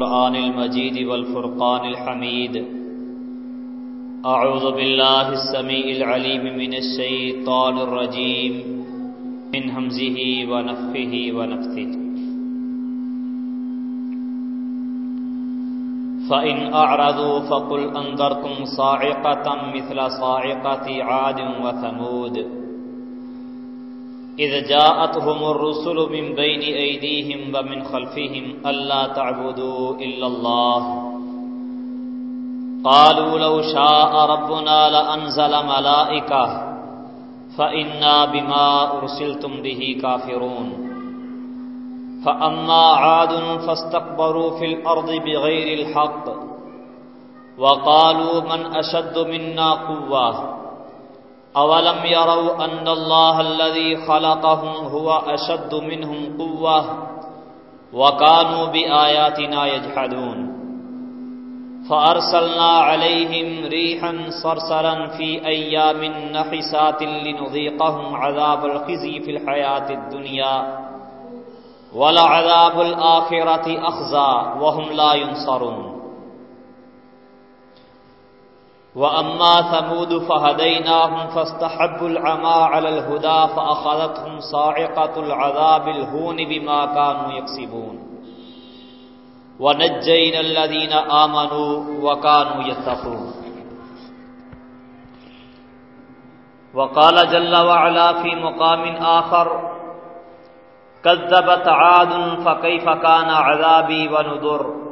القرآن المجيد والفرقان الحميد. أعوذ بالله السميع العليم من الشيطان الرجيم. من همزه ونفخه ونفثه. فإن أعرضوا فقل أنذركم صاعقة مثل صاعقة عاد وثمود. إذ جاءتهم الرسل من بين أيديهم ومن خلفهم ألا تعبدوا إلا الله. قالوا لو شاء ربنا لأنزل ملائكة، فإنا بما أرسلتم به كافرون. فأما عاد فاستكبروا في الأرض بغير الحق، وقالوا من أشد منا قوة. اولم يروا ان الله الذي خلقهم هو اشد منهم قوه وكانوا باياتنا يجحدون فارسلنا عليهم ريحا صرصرا في ايام نحسات لنذيقهم عذاب الخزي في الحياه الدنيا ولعذاب الاخره اخزى وهم لا ينصرون وأما ثمود فهديناهم فاستحبوا العمى على الهدى فأخذتهم صاعقة العذاب الهون بما كانوا يكسبون. ونجينا الذين آمنوا وكانوا يتقون. وقال جل وعلا في مقام آخر، كذبت عاد فكيف كان عذابي ونذر.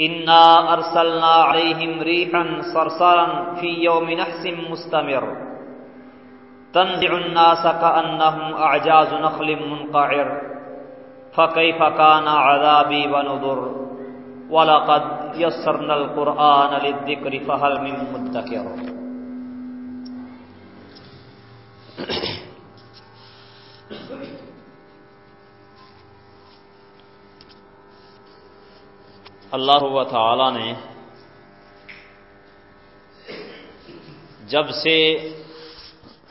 انا ارسلنا عليهم ريحا صرصرا في يوم نحس مستمر. تنزع الناس كأنهم أعجاز نخل منقعر. فكيف كان عذابي ونذر؟ ولقد يسرنا القرآن للذكر، فهل من مدكر؟ اللہ و تعالی نے جب سے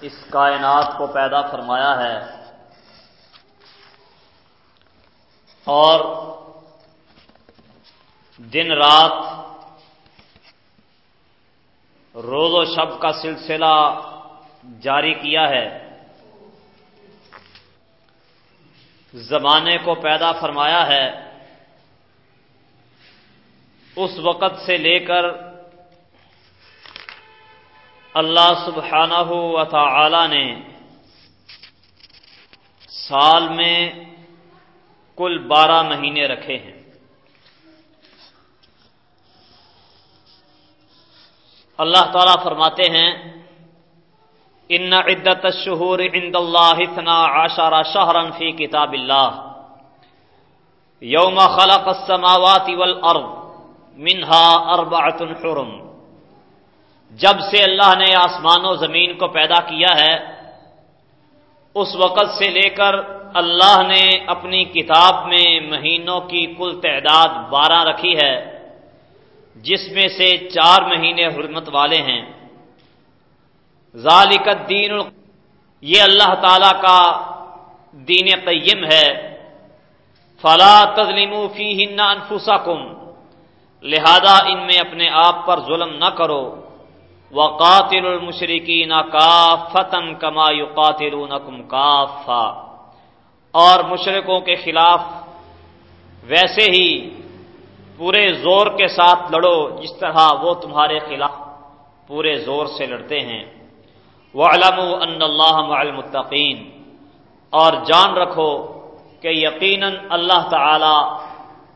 اس کائنات کو پیدا فرمایا ہے اور دن رات روز و شب کا سلسلہ جاری کیا ہے، زمانے کو پیدا فرمایا ہے اس وقت سے لے کر اللہ سبحانہ و تعالی نے سال میں کل بارہ مہینے رکھے ہیں۔ اللہ تعالی فرماتے ہیں، ان عدت الشہور عند اللہ اتنا عشر شہرا فی کتاب اللہ، یوم خلق السماوات والارض منہا اربعت حرم۔ جب سے اللہ نے آسمان و زمین کو پیدا کیا ہے، اس وقت سے لے کر اللہ نے اپنی کتاب میں مہینوں کی کل تعداد بارہ رکھی ہے، جس میں سے چار مہینے حرمت والے ہیں۔ ذالک الدین یہ اللہ تعالی کا دین قیم ہے۔ فلا تظلم فیہن انفسکم۔ لہذا ان میں اپنے آپ پر ظلم نہ کرو۔ وہ قاتل المشرقی کما قاتل کافا اور مشرقوں کے خلاف ویسے ہی پورے زور کے ساتھ لڑو، جس طرح وہ تمہارے خلاف پورے زور سے لڑتے ہیں۔ وہ علم ان اللہ المتقین اور جان رکھو کہ یقیناً اللہ تعالی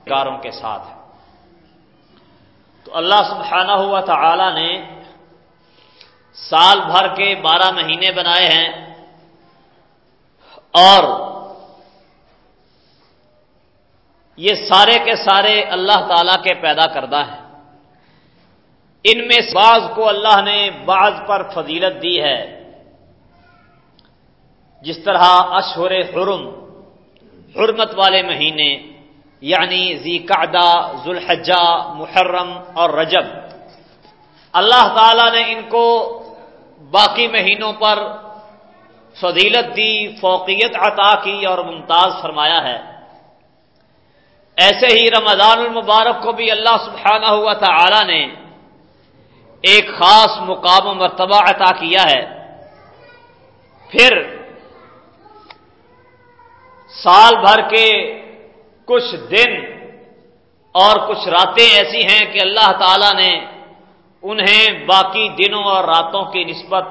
کاروں کے ساتھ ہے۔ تو اللہ سبحانہ ہوا تعالی نے سال بھر کے بارہ مہینے بنائے ہیں اور یہ سارے کے سارے اللہ تعالی کے پیدا کردہ ہیں۔ ان میں بعض کو اللہ نے بعض پر فضیلت دی ہے۔ جس طرح اشہر حرم، حرمت والے مہینے یعنی زی قعدہ ذوالحجہ، محرم اور رجب۔ اللہ تعالی نے ان کو باقی مہینوں پر فضیلت دی، فوقیت عطا کی اور ممتاز فرمایا ہے۔ ایسے ہی رمضان المبارک کو بھی اللہ سبحانہ ہوا تھا نے ایک خاص مقام و مرتبہ عطا کیا ہے۔ پھر سال بھر کے کچھ دن اور کچھ راتیں ایسی ہیں کہ اللہ تعالی نے انہیں باقی دنوں اور راتوں کی نسبت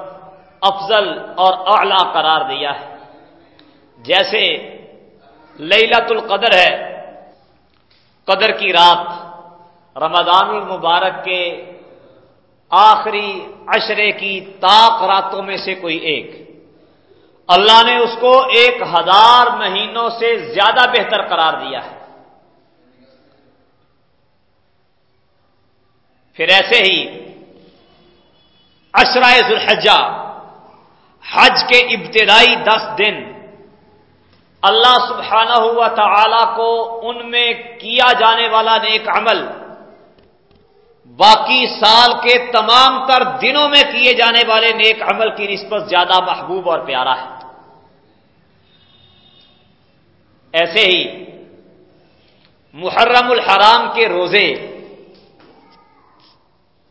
افضل اور اعلی قرار دیا ہے۔ جیسے لیلت القدر ہے، قدر کی رات، رمضان المبارک کے آخری عشرے کی طاق راتوں میں سے کوئی ایک۔ اللہ نے اس کو ایک ہزار مہینوں سے زیادہ بہتر قرار دیا ہے۔ پھر ایسے ہی اشرائے ذوالحجہ، حج کے ابتدائی دس دن اللہ سبحانہ ہوا تعالی کو ان میں کیا جانے والا نیک عمل باقی سال کے تمام تر دنوں میں کیے جانے والے نیک عمل کی نسبت زیادہ محبوب اور پیارا ہے۔ ایسے ہی محرم الحرام کے روزے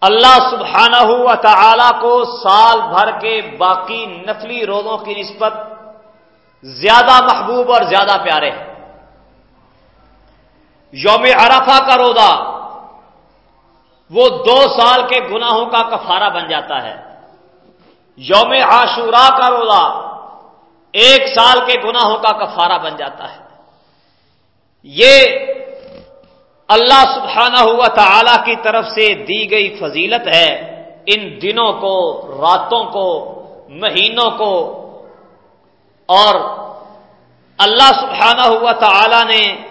اللہ سبحانہ ہوا تعالی کو سال بھر کے باقی نفلی روزوں کی نسبت زیادہ محبوب اور زیادہ پیارے ہیں۔ یوم عرفہ کا روزہ وہ دو سال کے گناہوں کا کفارہ بن جاتا ہے۔ یوم عاشورہ کا روزہ ایک سال کے گناہوں کا کفارہ بن جاتا ہے۔ یہ اللہ سبحانہ ہوا تعالی کی طرف سے دی گئی فضیلت ہے۔ ان دنوں کو، راتوں کو، مہینوں کو۔ اور اللہ سبحانہ ہوا تعالی نے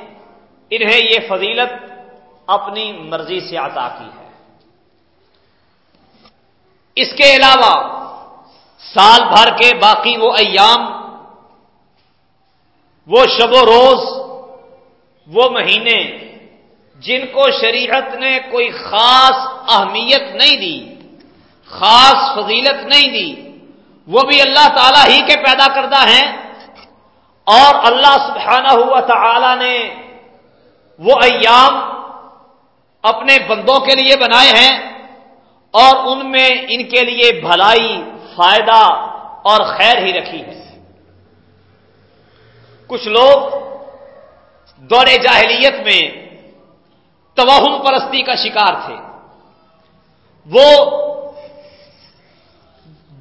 انہیں یہ فضیلت اپنی مرضی سے عطا کی ہے۔ اس کے علاوہ سال بھر کے باقی وہ ایام، وہ شب و روز، وہ مہینے جن کو شریعت نے کوئی خاص اہمیت نہیں دی، خاص فضیلت نہیں دی، وہ بھی اللہ تعالی ہی کے پیدا کردہ ہیں۔ اور اللہ سبحانہ ہوا تعالی نے وہ ایام اپنے بندوں کے لیے بنائے ہیں۔ اور ان میں ان کے لیے بھلائی، فائدہ اور خیر ہی رکھی ہے۔ کچھ لوگ دور جاہلیت میں توہم پرستی کا شکار تھے۔ وہ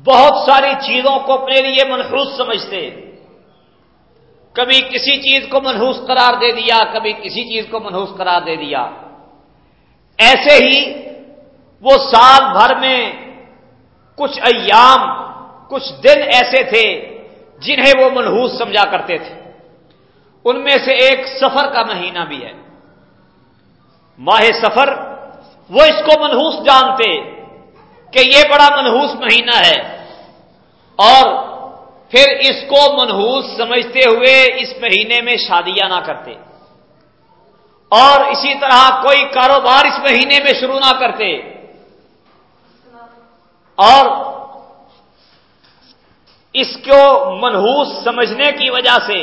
بہت ساری چیزوں کو اپنے لیے منحوس سمجھتے۔ کبھی کسی چیز کو منحوس قرار دے دیا، کبھی کسی چیز کو منحوس قرار دے دیا۔ ایسے ہی وہ سال بھر میں کچھ ایام، کچھ دن ایسے تھے جنہیں وہ منحوس سمجھا کرتے تھے۔ ان میں سے ایک سفر کا مہینہ بھی ہے۔ ماہ سفر، وہ اس کو منحوس جانتے کہ یہ بڑا منحوس مہینہ ہے۔ اور پھر اس کو منحوس سمجھتے ہوئے اس مہینے میں شادیاں نہ کرتے۔ اور اسی طرح کوئی کاروبار اس مہینے میں شروع نہ کرتے۔ اور اس کو منحوس سمجھنے کی وجہ سے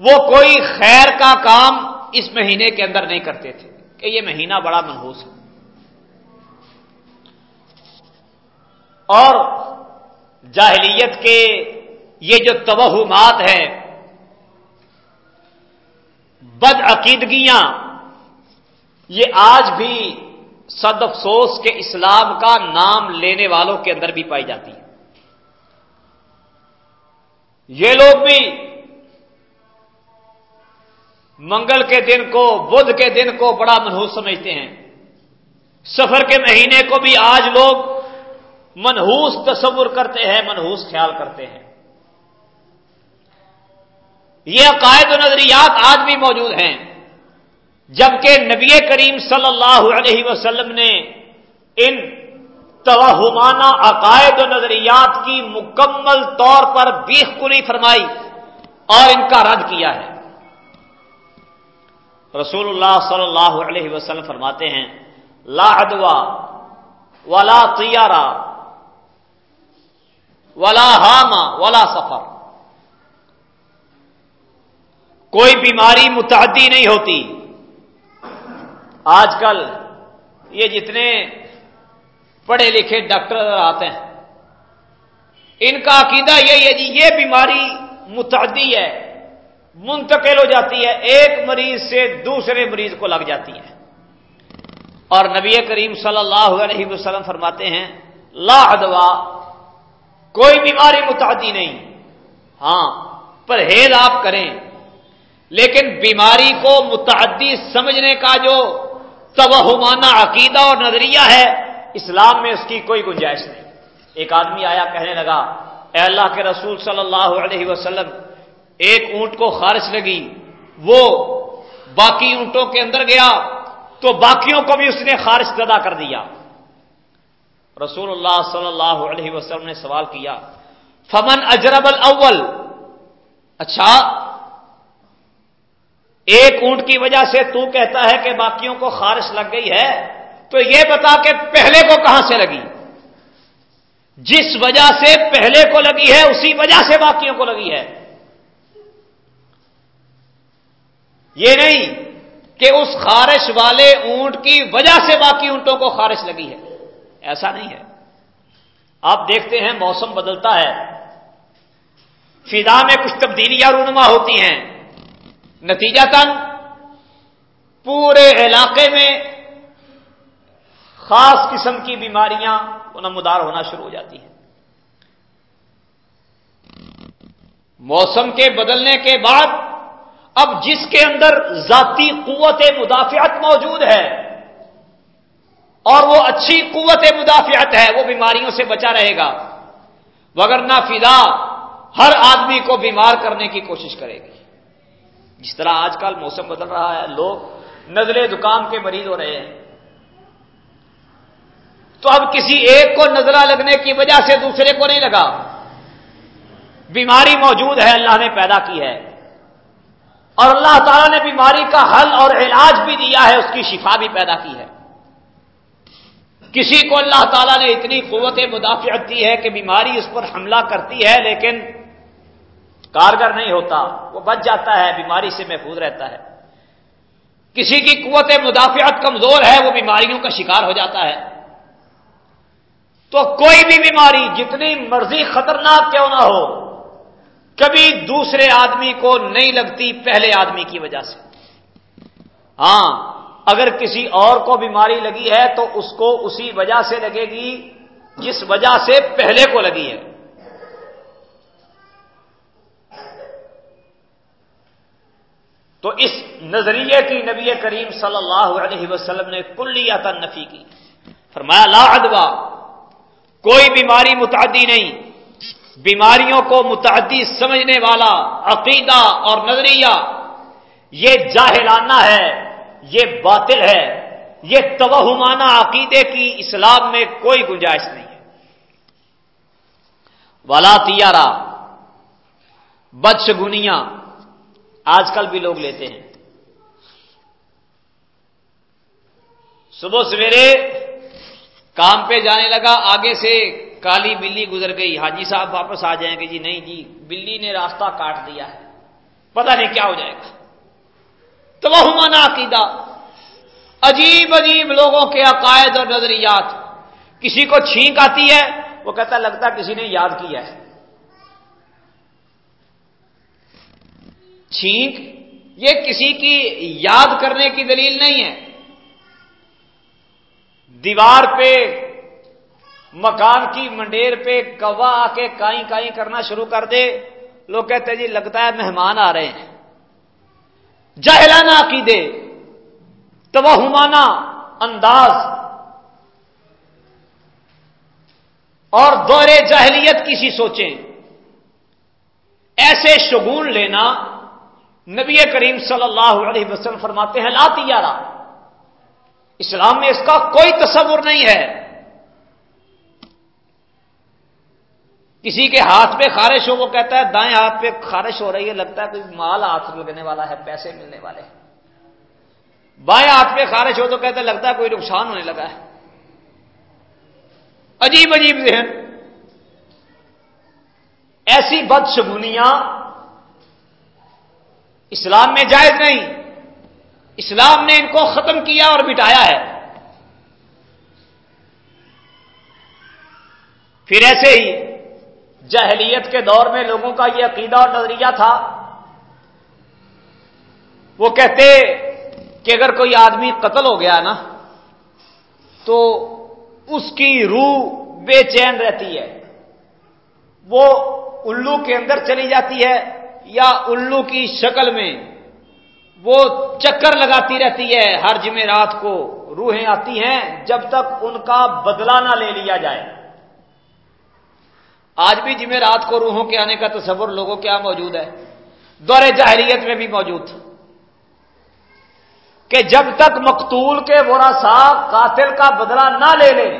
وہ کوئی خیر کا کام اس مہینے کے اندر نہیں کرتے تھے کہ یہ مہینہ بڑا منحوس ہے۔ اور جاہلیت کے یہ جو توہمات ہے بد عقیدگیاں یہ آج بھی صد افسوس کے اسلام کا نام لینے والوں کے اندر بھی پائی جاتی ہے۔ یہ لوگ بھی منگل کے دن کو، بدھ کے دن کو بڑا منحوس سمجھتے ہیں۔ سفر کے مہینے کو بھی آج لوگ منحوس تصور کرتے ہیں، منحوس خیال کرتے ہیں۔ یہ عقائد و نظریات آج بھی موجود ہیں۔ جبکہ نبی کریم صلی اللہ علیہ وسلم نے ان توہمانہ عقائد و نظریات کی مکمل طور پر بیخ کلی فرمائی اور ان کا رد کیا ہے۔ رسول اللہ صلی اللہ علیہ وسلم فرماتے ہیں، لا ادوا ولا طیارہ ولا ہاما ولا سفر کوئی بیماری متعدی نہیں ہوتی۔ آج کل یہ جتنے پڑھے لکھے ڈاکٹر آتے ہیں، ان کا عقیدہ یہی ہے جی یہ بیماری متعدی ہے، منتقل ہو جاتی ہے، ایک مریض سے دوسرے مریض کو لگ جاتی ہے۔ اور نبی کریم صلی اللہ علیہ وسلم فرماتے ہیں، لا ادوا کوئی بیماری متعدی نہیں۔ ہاں پرہیز آپ کریں، لیکن بیماری کو متعدی سمجھنے کا جو توہمانہ عقیدہ اور نظریہ ہے، اسلام میں اس کی کوئی گنجائش نہیں۔ ایک آدمی آیا، کہنے لگا، اے اللہ کے رسول صلی اللہ علیہ وسلم، ایک اونٹ کو خارش لگی، وہ باقی اونٹوں کے اندر گیا، تو باقیوں کو بھی اس نے خارش زدہ کر دیا۔ رسول اللہ صلی اللہ علیہ وسلم نے سوال کیا، فمن اجرب الاول؟ اچھا ایک اونٹ کی وجہ سے تو کہتا ہے کہ باقیوں کو خارش لگ گئی ہے، تو یہ بتا کہ پہلے کو کہاں سے لگی؟ جس وجہ سے پہلے کو لگی ہے، اسی وجہ سے باقیوں کو لگی ہے۔ یہ نہیں کہ اس خارش والے اونٹ کی وجہ سے باقی اونٹوں کو خارش لگی ہے۔ ایسا نہیں ہے۔ آپ دیکھتے ہیں، موسم بدلتا ہے۔ فضا میں کچھ تبدیلیاں رونما ہوتی ہیں۔ نتیجہ تن پورے علاقے میں خاص قسم کی بیماریاں نمودار ہونا شروع ہو جاتی ہیں۔ موسم کے بدلنے کے بعد اب جس کے اندر ذاتی قوت مدافعت موجود ہے اور وہ اچھی قوت مدافعت ہے، وہ بیماریوں سے بچا رہے گا۔ وگرنہ فضا ہر آدمی کو بیمار کرنے کی کوشش کرے گی۔ جس طرح آج کل موسم بدل رہا ہے، لوگ نزلے دکام کے مریض ہو رہے ہیں۔ تو اب کسی ایک کو نظرہ لگنے کی وجہ سے دوسرے کو نہیں لگا۔ بیماری موجود ہے، اللہ نے پیدا کی ہے۔ اور اللہ تعالیٰ نے بیماری کا حل اور علاج بھی دیا ہے، اس کی شفا بھی پیدا کی ہے۔ کسی کو اللہ تعالیٰ نے اتنی قوت مدافعت دی ہے کہ بیماری اس پر حملہ کرتی ہے، لیکن کارگر نہیں ہوتا، وہ بچ جاتا ہے، بیماری سے محفوظ رہتا ہے۔ کسی کی قوت مدافعت کمزور ہے، وہ بیماریوں کا شکار ہو جاتا ہے۔ تو کوئی بھی بیماری، جتنی مرضی خطرناک کیوں نہ ہو، کبھی دوسرے آدمی کو نہیں لگتی پہلے آدمی کی وجہ سے۔ ہاں اگر کسی اور کو بیماری لگی ہے، تو اس کو اسی وجہ سے لگے گی، جس وجہ سے پہلے کو لگی ہے۔ تو اس نظریے کی نبی کریم صلی اللہ علیہ وسلم نے کلیات نفی کی۔ فرمایا، لا ادوا کوئی بیماری متعدی نہیں۔ بیماریوں کو متعدی سمجھنے والا عقیدہ اور نظریہ، یہ جاہلانہ ہے، یہ باطل ہے۔ یہ توہمانہ عقیدے کی اسلام میں کوئی گنجائش نہیں ہے۔ والا تیارا بدشگنیاں آج کل بھی لوگ لیتے ہیں۔ صبح سویرے کام پہ جانے لگا، آگے سے کالی بلی گزر گئی۔ حاجی صاحب واپس آ جائیں گے۔ جی نہیں جی بلی نے راستہ کاٹ دیا ہے۔ پتہ نہیں کیا ہو جائے گا۔ تو وہ عقیدہ۔ عجیب عجیب لوگوں کے عقائد اور نظریات۔ کسی کو چھینک آتی ہے، وہ کہتا لگتا کسی نے یاد کیا ہے۔ چھینک یہ کسی کی یاد کرنے کی دلیل نہیں ہے۔ دیوار پہ، مکان کی منڈیر پہ کوا آ کے کائیں کائیں کرنا شروع کر دے۔ لوگ کہتے جی لگتا ہے مہمان آ رہے ہیں۔ جہلانا عقیدے، توہمانہ انداز۔ اور دور جہلیت کسی سوچیں۔ ایسے شگون لینا نبی کریم صلی اللہ علیہ وسلم فرماتے ہیں لاتی یارہ اسلام میں اس کا کوئی تصور نہیں ہے۔ کسی کے ہاتھ پہ خارش ہو، وہ کہتا ہے، دائیں ہاتھ پہ خارش ہو رہی ہے، لگتا ہے کوئی مال ہاتھ لگنے والا ہے، پیسے ملنے والے بائیں ہاتھ پہ خارش ہو تو کہتا ہے، لگتا ہے کوئی نقصان ہونے لگا ہے۔ عجیب عجیب ذہن۔ ایسی بدشگونیاں اسلام میں جائز نہیں۔ اسلام نے ان کو ختم کیا اور مٹایا ہے۔ پھر ایسے ہی جہلیت کے دور میں لوگوں کا یہ عقیدہ اور نظریہ تھا۔ وہ کہتے کہ اگر کوئی آدمی قتل ہو گیا نا، تو اس کی روح بے چین رہتی ہے۔ وہ الو کے اندر چلی جاتی ہے۔ یا الو کی شکل میں وہ چکر لگاتی رہتی ہے ہر جمعرات کو روحیں آتی ہیں جب تک ان کا بدلہ نہ لے لیا جائے۔ آج بھی جمعرات کو روحوں کے آنے کا تصور لوگوں کے یہاں موجود ہے۔ دور جاہلیت میں بھی موجود۔ تھا کہ جب تک مقتول کے برا صاحب قاتل کا بدلہ نہ لے لیں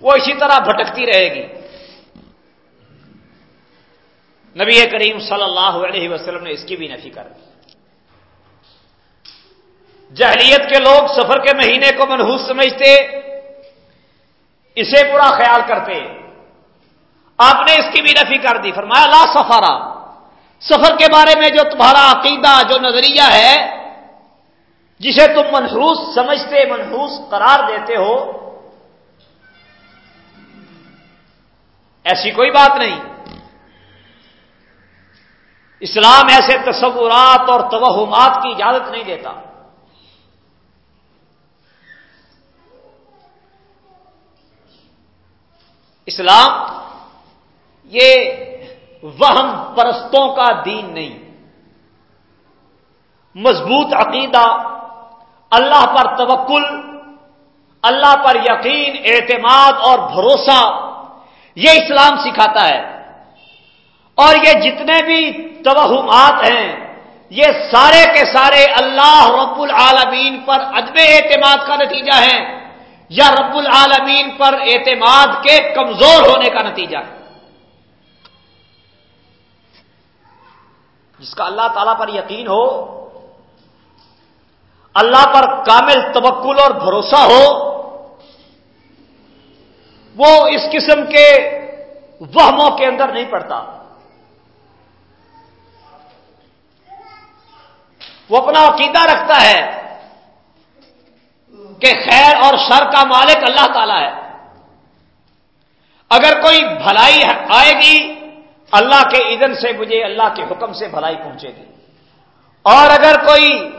وہ اسی طرح بھٹکتی رہے گی۔ نبی کریم صلی اللہ علیہ وسلم نے اس کی بھی نفی کر دی۔ جہلیت کے لوگ سفر کے مہینے کو منحوس سمجھتے، اسے برا خیال کرتے۔ آپ نے اس کی بھی نفی کر دی۔ فرمایا، لا سفارا سفر کے بارے میں جو تمہارا عقیدہ، جو نظریہ ہے، جسے تم منحوس سمجھتے، منحوس قرار دیتے ہو، ایسی کوئی بات نہیں۔ اسلام ایسے تصورات اور توہمات کی اجازت نہیں دیتا۔ اسلام یہ وہم پرستوں کا دین نہیں۔ مضبوط عقیدہ، اللہ پر توکل، اللہ پر یقین، اعتماد اور بھروسہ، یہ اسلام سکھاتا ہے۔ اور یہ جتنے بھی توہمات ہیں، یہ سارے کے سارے اللہ رب العالمین پر عدم اعتماد کا نتیجہ ہے یا رب العالمین پر اعتماد کے کمزور ہونے کا نتیجہ ہے۔ جس کا اللہ تعالی پر یقین ہو، اللہ پر کامل تبکل اور بھروسہ ہو، وہ اس قسم کے وہموں کے اندر نہیں پڑتا۔ وہ اپنا عقیدہ رکھتا ہے کہ خیر اور شر کا مالک اللہ تعالی ہے۔ اگر کوئی بھلائی آئے گی، اللہ کے اذن سے مجھے اللہ کے حکم سے بھلائی پہنچے گی۔ اور اگر کوئی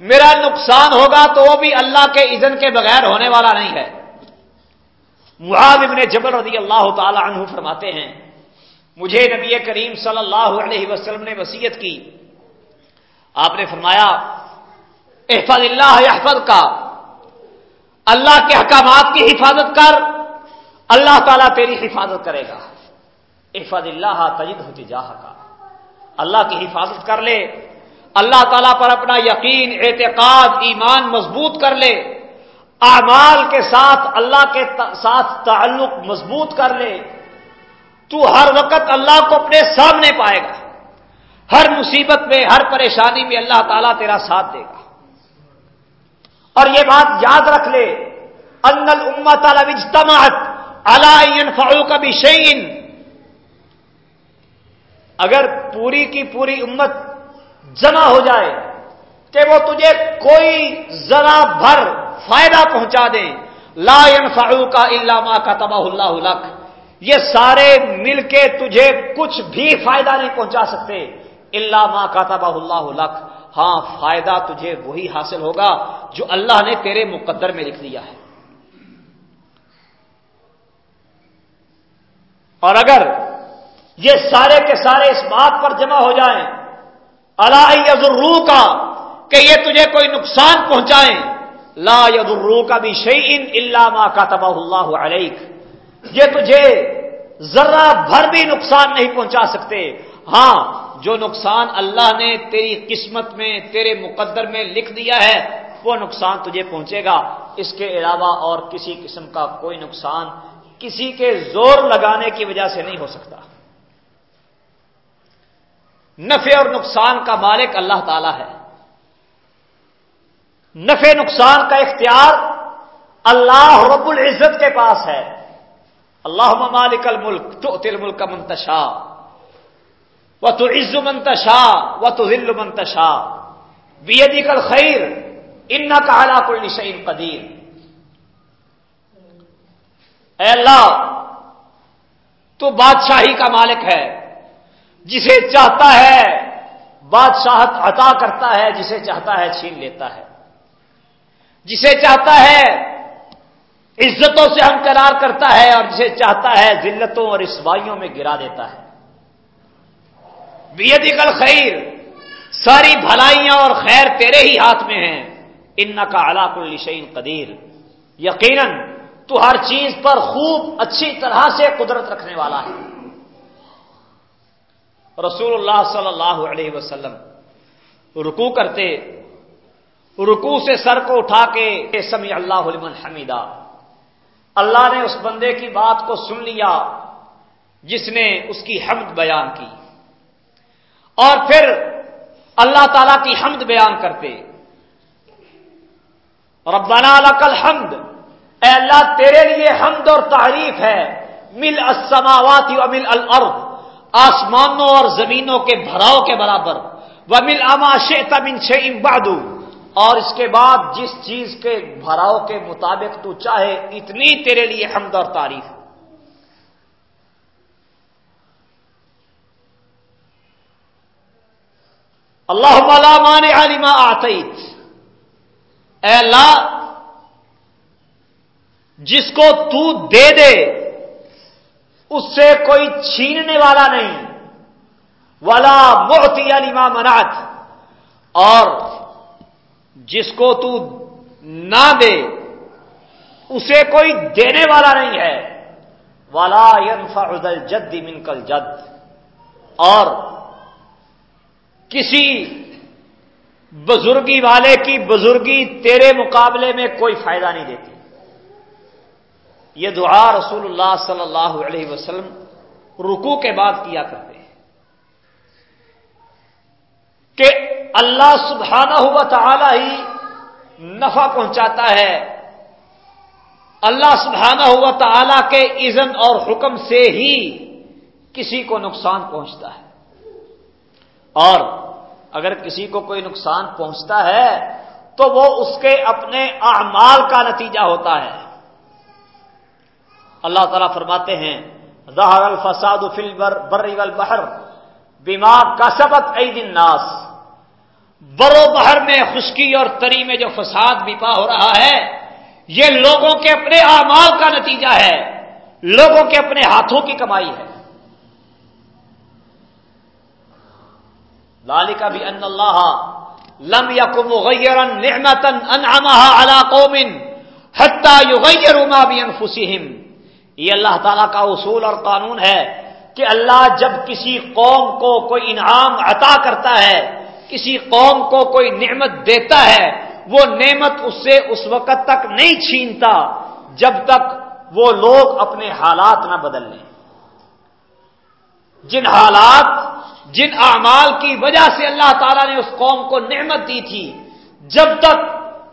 میرا نقصان ہوگا تو وہ بھی اللہ کے اذن کے بغیر ہونے والا نہیں ہے۔ معاذ ابن جبل رضی اللہ تعالی عنہ فرماتے ہیں، مجھے نبی کریم صلی اللہ علیہ وسلم نے وسیعت کی آپ نے فرمایا، احفظ اللہ احفظ کا. اللہ کے حکامات کی حفاظت کر. اللہ تعالیٰ تیری حفاظت کرے گا. احفظ اللہ تجد ہوتی جاہ کا. اللہ کی حفاظت کر لے. اللہ تعالیٰ پر اپنا یقین، اعتقاد، ایمان مضبوط کر لے. اعمال کے ساتھ، اللہ کے ساتھ تعلق مضبوط کر لے. تو ہر وقت اللہ کو اپنے سامنے پائے گا. ہر مصیبت میں، ہر پریشانی میں اللہ تعالیٰ تیرا ساتھ دے گا۔ اور یہ بات یاد رکھ لے ان الامت اجتماعت علائن فعو کا بھی شعین اگر پوری کی پوری امت جمع ہو جائے کہ وہ تجھے کوئی ذرا بھر فائدہ پہنچا دے، لا فعو کا علامہ کا تباہ اللہ لک یہ سارے مل کے تجھے کچھ بھی فائدہ نہیں پہنچا سکتے۔ اللہ ماں کا تباہ اللہ لک۔ ہاں فائدہ تجھے وہی حاصل ہوگا جو اللہ نے تیرے مقدر میں لکھ دیا ہے۔ اور اگر یہ سارے کے سارے اس بات پر جمع ہو جائیں اللہ یزرو کا کہ یہ تجھے کوئی نقصان پہنچائیں، لا یزرو کا بھی شعی اللہ ماں کا تباہ اللہ علیک۔ یہ تجھے ذرہ بھر بھی نقصان نہیں پہنچا سکتے۔ ہاں جو نقصان اللہ نے تیری قسمت میں، تیرے مقدر میں لکھ دیا ہے، وہ نقصان تجھے پہنچے گا۔ اس کے علاوہ اور کسی قسم کا کوئی نقصان کسی کے زور لگانے کی وجہ سے نہیں ہو سکتا۔ نفع اور نقصان کا مالک اللہ تعالی ہے۔ نفع نقصان کا اختیار اللہ رب العزت کے پاس ہے۔ اللہ مالک الملک تو تل ملک کا منتشا وہ تو عز منتشا وہ تو ذل منتشا بیدی کل خیر ان کا ہلاک الشعین قدیر اے اللہ، تو بادشاہی کا مالک ہے، جسے چاہتا ہے، بادشاہت عطا کرتا ہے، جسے چاہتا ہے چھین لیتا ہے۔ جسے چاہتا ہے، عزتوں سے ہمکنار کرتا ہے اور جسے چاہتا ہے، ذلتوں اور اسوائیوں میں گرا دیتا ہے۔ کل خیر ساری بھلائیاں اور خیر تیرے ہی ہاتھ میں ہیں۔ ان کا علاق الشعین قدیر۔ یقیناً تو ہر چیز پر خوب اچھی طرح سے قدرت رکھنے والا ہے۔ رسول اللہ صلی اللہ علیہ وسلم رکو کرتے رکو سے سر کو اٹھا کے سمی اللہ علم حمیدہ۔ اللہ نے اس بندے کی بات کو سن لیا، جس نے اس کی حمد بیان کی۔ اور پھر اللہ تعالی کی حمد بیان کرتے۔ ربنا لک الحمد، اے اللہ تیرے لیے حمد اور تعریف ہے۔ مل السماوات و مل الارض، آسمانوں اور زمینوں کے بھراؤ کے برابر۔ وہ مل اما شیتا من شیم بادو اور اس کے بعد جس چیز کے بھراؤ کے مطابق تو چاہے، اتنی تیرے لیے حمد اور تعریف۔ اللہ مان عالما آتیت۔ اے اللہ، جس کو تو دے دے، اس سے کوئی چھیننے والا نہیں۔ والا موتی علیما منات اور جس کو تو نہ دے، اسے کوئی دینے والا نہیں ہے۔ والا ینفع جد من کل جد اور کسی بزرگی والے کی بزرگی تیرے مقابلے میں کوئی فائدہ نہیں دیتی۔ یہ دعا رسول اللہ صلی اللہ علیہ وسلم رکو کے بعد کیا کرتے ہیں۔ کہ اللہ سبحانہ ہوا تعالی ہی نفع پہنچاتا ہے۔ اللہ سبحانہ ہوا تعالی کے اذن اور حکم سے ہی کسی کو نقصان پہنچتا ہے۔ اور اگر کسی کو کوئی نقصان پہنچتا ہے تو وہ اس کے اپنے اعمال کا نتیجہ ہوتا ہے۔ اللہ تعالیٰ فرماتے ہیں، ظہر الفساد فل بر والبحر بیمار کا سبق عید الناس۔ برو بہر میں خشکی اور تری میں جو فساد بیپا ہو رہا ہے، یہ لوگوں کے اپنے اعمال کا نتیجہ ہے۔ لوگوں کے اپنے ہاتھوں کی کمائی ہے۔ ذالک بھی ان اللہ لم یکم غیرا نعمتا انعمها على قوم حتى يغيروا ما بانفسهم یہ اللہ تعالیٰ کا اصول اور قانون ہے کہ اللہ جب کسی قوم کو کوئی انعام عطا کرتا ہے، کسی قوم کو کوئی نعمت دیتا ہے، وہ نعمت اس سے اس وقت تک نہیں چھینتا جب تک وہ لوگ اپنے حالات نہ بدل لیں۔ جن حالات، جن اعمال کی وجہ سے اللہ تعالیٰ نے اس قوم کو نعمت دی تھی، جب تک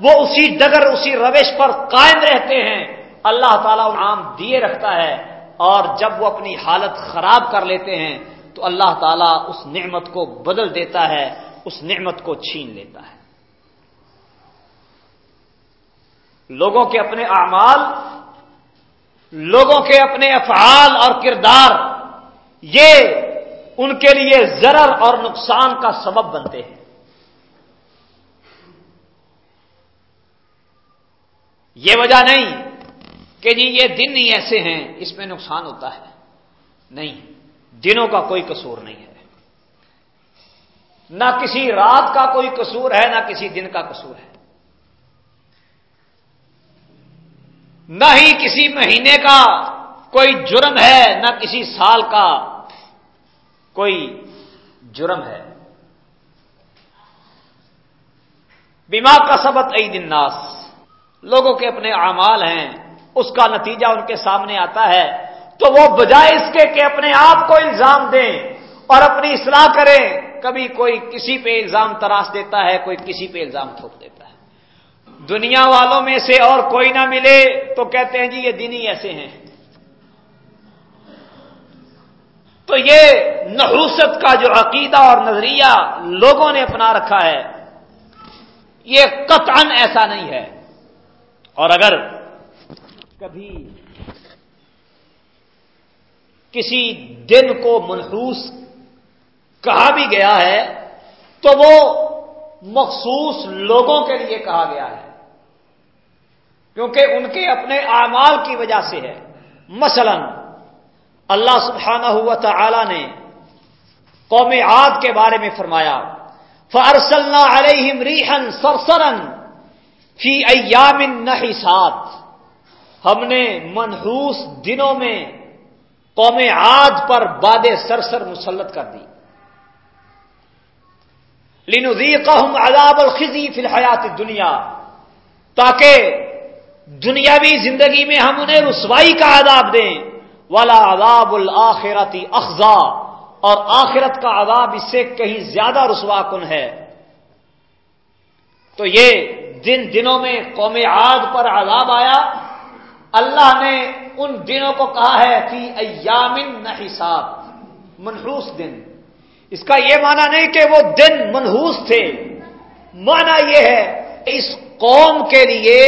وہ اسی ڈگر، اسی روش پر قائم رہتے ہیں، اللہ تعالیٰ عام دیے رکھتا ہے اور جب وہ اپنی حالت خراب کر لیتے ہیں، تو اللہ تعالیٰ اس نعمت کو بدل دیتا ہے، اس نعمت کو چھین لیتا ہے۔ لوگوں کے اپنے اعمال، لوگوں کے اپنے افعال اور کردار یہ ان کے لیے ضرر اور نقصان کا سبب بنتے ہیں۔ یہ وجہ نہیں کہ جی یہ دن ہی ایسے ہیں، اس میں نقصان ہوتا ہے۔ نہیں، دنوں کا کوئی قصور نہیں ہے۔ نہ کسی رات کا کوئی قصور ہے، نہ کسی دن کا قصور ہے۔ نہ ہی کسی مہینے کا کوئی جرم ہے، نہ کسی سال کا۔ کوئی جرم ہے۔ بیما کا سبق عید الناس۔ لوگوں کے اپنے اعمال ہیں، اس کا نتیجہ ان کے سامنے آتا ہے۔ تو وہ بجائے اس کے کہ اپنے آپ کو الزام دیں اور اپنی اصلاح کریں۔ کبھی کوئی کسی پہ الزام تراش دیتا ہے، کوئی کسی پہ الزام تھوک دیتا ہے۔ دنیا والوں میں سے اور کوئی نہ ملے تو کہتے ہیں جی یہ دن ہی ایسے ہیں۔ تو یہ نحوست کا جو عقیدہ اور نظریہ لوگوں نے اپنا رکھا ہے، یہ قطعا ایسا نہیں ہے۔ اور اگر کبھی کسی دن کو منحوس کہا بھی گیا ہے، تو وہ مخصوص لوگوں کے لیے کہا گیا ہے۔ کیونکہ ان کے اپنے اعمال کی وجہ سے ہے۔ مثلا اللہ سبحانہ ہوا تعالی نے قوم عاد کے بارے میں فرمایا فارسلنا علیہم ریحن سرسرن فی ایام نحسات۔ ہم نے منحوس دنوں میں قوم عاد پر باد سرسر مسلط کر دی۔ لنذیقہم عذاب الخزی فی الحیات دنیا تاکہ دنیاوی زندگی میں ہم انہیں رسوائی کا عذاب دیں۔ والا عذاب الآخرتی اخذا اور آخرت کا عذاب اس سے کہیں زیادہ رسوا کن ہے۔ تو یہ دن دنوں میں قوم عاد پر عذاب آیا۔ اللہ نے ان دنوں کو کہا ہے کہ ایامن نہ حساب منحوس دن۔ اس کا یہ معنی نہیں کہ وہ دن منحوس تھے۔ معنی یہ ہے، اس قوم کے لیے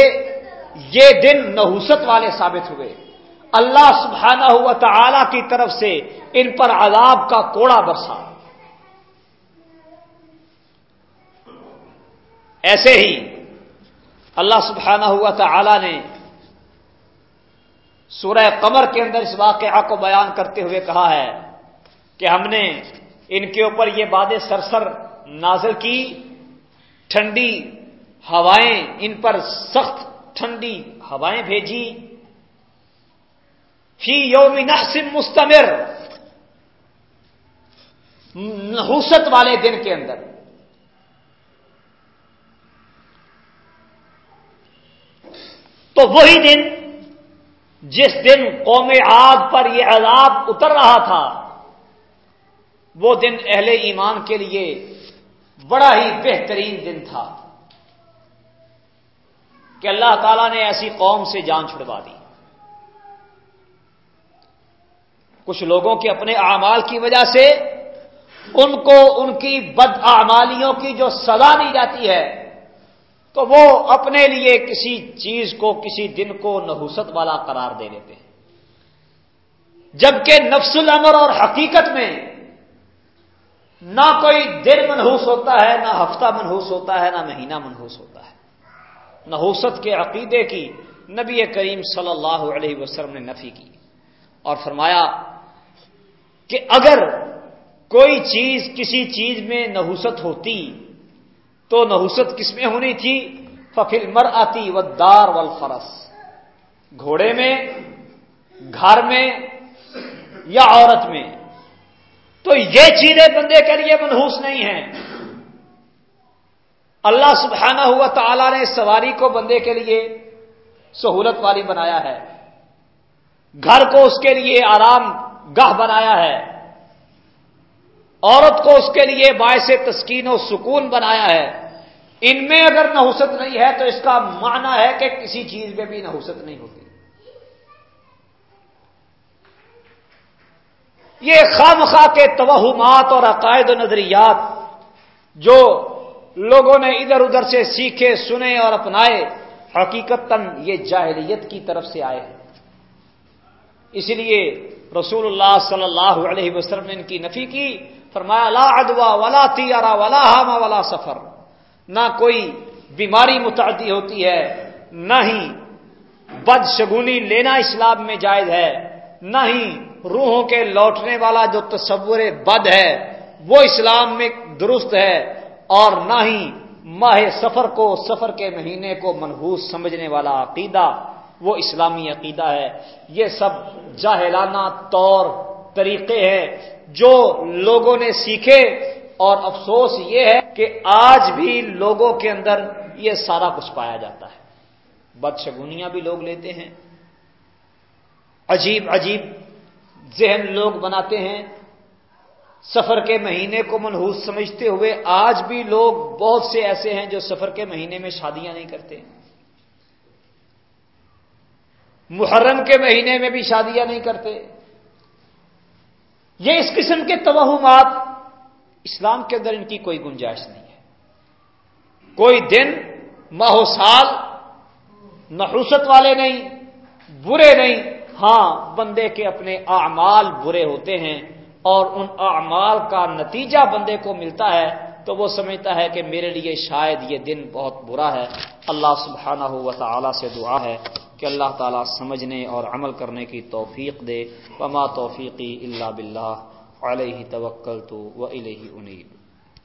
یہ دن نحوست والے ثابت ہوئے۔ اللہ سبحانہ ہوا تعالی کی طرف سے ان پر عذاب کا کوڑا برسا۔ ایسے ہی اللہ سبحانہ ہوا تعالی نے سورہ قمر کے اندر اس واقعہ کو بیان کرتے ہوئے کہا ہے کہ ہم نے ان کے اوپر یہ بادیں سرسر نازل کی، ٹھنڈی ہوائیں ان پر سخت ٹھنڈی ہوائیں بھیجی۔ فی یوم نحسم مستمر. نحوست والے دن کے اندر. تو وہی دن جس دن قوم عاد پر یہ عذاب اتر رہا تھا، وہ دن اہل ایمان کے لیے بڑا ہی بہترین دن تھا کہ اللہ تعالیٰ نے ایسی قوم سے جان چھڑوا دی۔ کچھ لوگوں کے اپنے اعمال کی وجہ سے ان کو ان کی بد اعمالیوں کی جو سزا دی جاتی ہے، تو وہ اپنے لیے کسی چیز کو، کسی دن کو نحوست والا قرار دے لیتے ہیں۔ جبکہ نفس العمر اور حقیقت میں نہ کوئی دن منحوس ہوتا ہے، نہ ہفتہ منحوس ہوتا ہے، نہ مہینہ منحوس ہوتا ہے۔ نحوست کے عقیدے کی نبی کریم صلی اللہ علیہ وسلم نے نفی کی اور فرمایا کہ اگر کوئی چیز کسی چیز میں نحوست ہوتی تو نحوست کس میں ہونی تھی؟ ففل مر آتی و دار فرس گھوڑے میں، گھر میں یا عورت میں۔ تو یہ چیزیں بندے کے لیے منحوس نہیں ہیں۔ اللہ سبحانہ ہوا تعالی نے سواری کو بندے کے لیے سہولت والی بنایا ہے۔ گھر کو اس کے لیے آرام گاہ بنایا ہے۔ عورت کو اس کے لیے باعث تسکین و سکون بنایا ہے۔ ان میں اگر نحوست نہیں ہے تو اس کا معنی ہے کہ کسی چیز میں بھی نحوست نہیں ہوتی۔ یہ خام خواہ کے توہمات اور عقائد و نظریات جو لوگوں نے ادھر ادھر سے سیکھے، سنے اور اپنائے حقیقت یہ جاہلیت کی طرف سے آئے ہیں۔ اس لیے رسول اللہ صلی اللہ علیہ وسلم نے ان کی نفی کی، فرمایا، لا ادوا ولا تیارا ولا ہاما ولا سفر۔ نہ کوئی بیماری متعدی ہوتی ہے، نہ ہی بد شگونی لینا اسلام میں جائز ہے، نہ ہی روحوں کے لوٹنے والا جو تصور بد ہے، وہ اسلام میں درست ہے۔ اور نہ ہی ماہ سفر کو، سفر کے مہینے کو منحوس سمجھنے والا عقیدہ۔ وہ اسلامی عقیدہ ہے۔ یہ سب جاہلانہ طور طریقے ہیں جو لوگوں نے سیکھے۔ اور افسوس یہ ہے کہ آج بھی لوگوں کے اندر یہ سارا کچھ پایا جاتا ہے۔ بدشگونیاں بھی لوگ لیتے ہیں۔ عجیب عجیب ذہن لوگ بناتے ہیں۔ سفر کے مہینے کو منحوس سمجھتے ہوئے آج بھی لوگ بہت سے ایسے ہیں جو سفر کے مہینے میں شادیاں نہیں کرتے۔ محرم کے مہینے میں بھی شادیاں نہیں کرتے۔ یہ اس قسم کے توہمات اسلام کے اندر ان کی کوئی گنجائش نہیں ہے۔ کوئی دن ماہ سال نحوست والے نہیں، برے نہیں۔ ہاں بندے کے اپنے اعمال برے ہوتے ہیں اور ان اعمال کا نتیجہ بندے کو ملتا ہے تو وہ سمجھتا ہے کہ میرے لیے شاید یہ دن بہت برا ہے۔ اللہ سبحانہ ہوا تعالیٰ سے دعا ہے۔ کہ اللہ تعالیٰ سمجھنے اور عمل کرنے کی توفیق دے۔ وما توفیقی اللہ بلّہ علیہ توکل تو و انیب۔